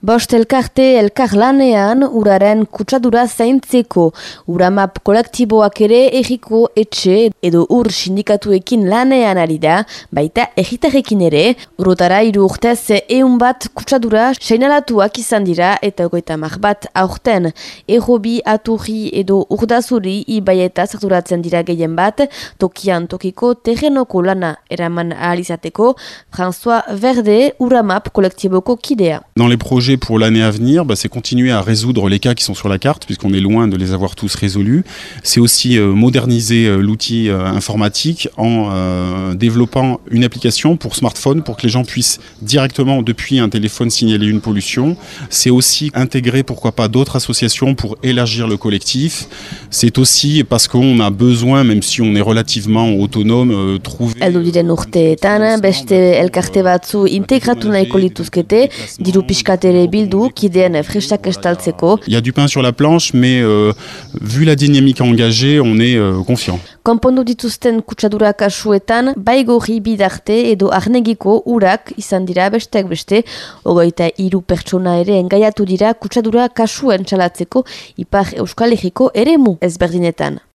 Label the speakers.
Speaker 1: Bost elkarte elkar lanean uraren kutsadura zaintzeko. Uramap kolektiboak ere egiko etxe edo ur sindikatuekin lanean ari da, baita egitarekin ere, urotara iru urtez eun bat kutsadura seinalatuak izan dira eta goita mar bat aurten. Errobi, aturri edo urdazuri ibaieta zarturatzen dira gehien bat, tokian tokiko terrenoko lana eraman ahalizateko, François Verde Uramap kolektiboko kidea.
Speaker 2: Dans les projets pour l'année à venir, bah, c'est continuer à résoudre les cas qui sont sur la carte, puisqu'on est loin de les avoir tous résolus. C'est aussi euh, moderniser euh, l'outil euh, informatique en développant une application pour smartphone pour que les gens puissent directement depuis un téléphone signaler une pollution. C'est aussi intégrer pourquoi pas d'autres associations pour élargir le collectif. C'est aussi parce qu'on a besoin, même si on est relativement autonome, trouver...
Speaker 1: ere bildu kideen frestak estaltzeko.
Speaker 2: Il y a du pain sur la planche, mais euh, vu la dynamique engagée, on est euh, confiant.
Speaker 1: Konpondu dituzten kutsadura kasuetan, baigorri bidarte edo arnegiko urak izan dira besteak beste, ogoita hiru pertsona ere engaiatu dira kutsadura kasuen txalatzeko ipar euskal egiko ere mu ezberdinetan.